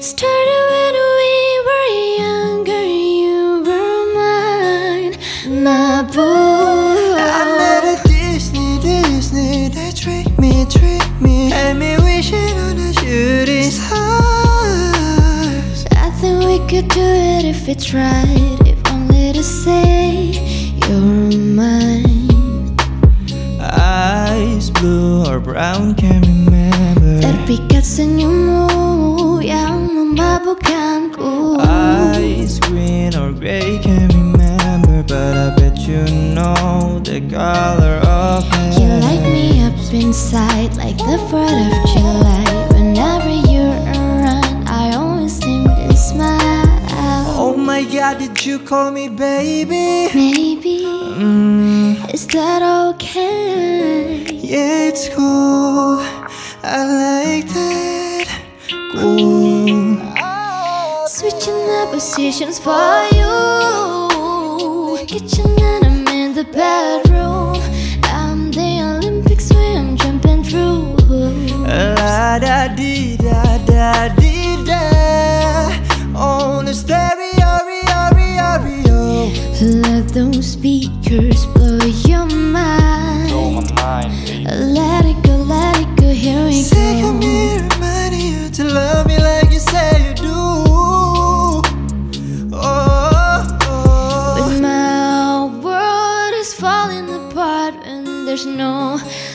Started when we were younger, you were mine, my boy. I met a Disney, Disney, they trick me, trick me Had me wishing on a shooting stars I think we could do it if we tried, if only to say you're mine. Brown, can't remember Terpikat senyummu yang memabukkanku. Eyes green or gray, can't remember But I bet you know the color of You light me up inside like the 4th of July. Whenever you're around, I always seem to smile. Oh my god, did you call me baby? Maybe Mm, is that okay? yeah, it's cool I like that Cool Switching the positions for you. Kitchen and I'm in the bedroom. I'm the Olympics where I'm jumping through. La da di da da di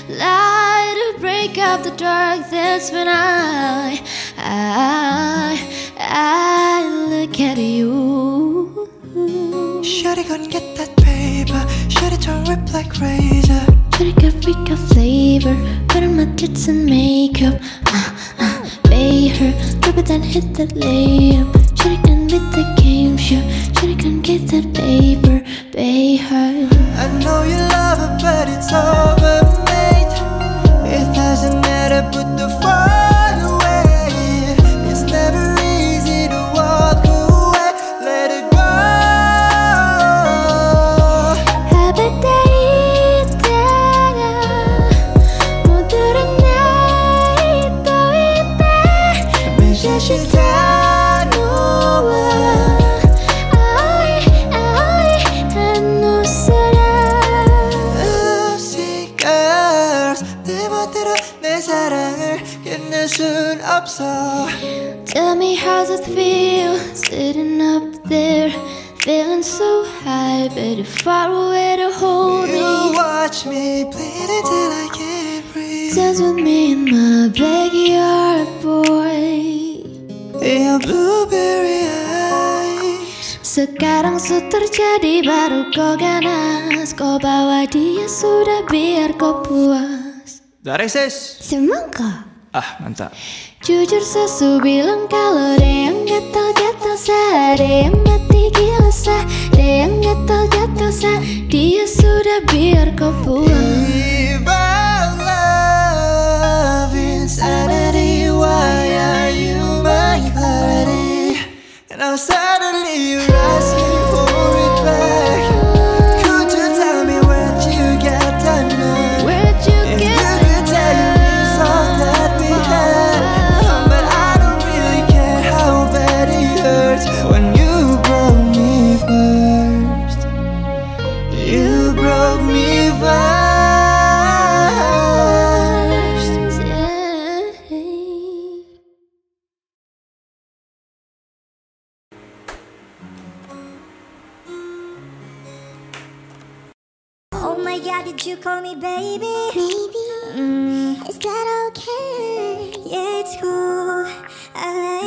light to break up the dark. That's when I, I, I look at you. Shawty gonna get that paper Shawty turn rip like razor Shawty got freak of flavor, put on my tits and makeup. Uh, uh, pay her, drop it and hit that layup. Shawty can beat the game show. Shawty can get that paper, pay her. I know you should girls 내내 사랑을 순 없어 Tell me how does it feel sitting up there Feeling so high, better far away to hold you me. You watch me bleed until I can't breathe. Dance with me in my backyard, boy. Your blueberry eyes. Sekarang su terjadi baru kau ganas. Kau bawa dia sudah biar kau puas. Dari sis. Semangka? Ah, mantap. Jujur sesu bilang kalau ada yang gatal-gatal sah Ada yang mati gila sah Ada yang gatal-gatal sah Dia sudah biar kau puas yeah, did you call me baby? Maybe. Mm. Is that okay? Yeah, it's cool. I like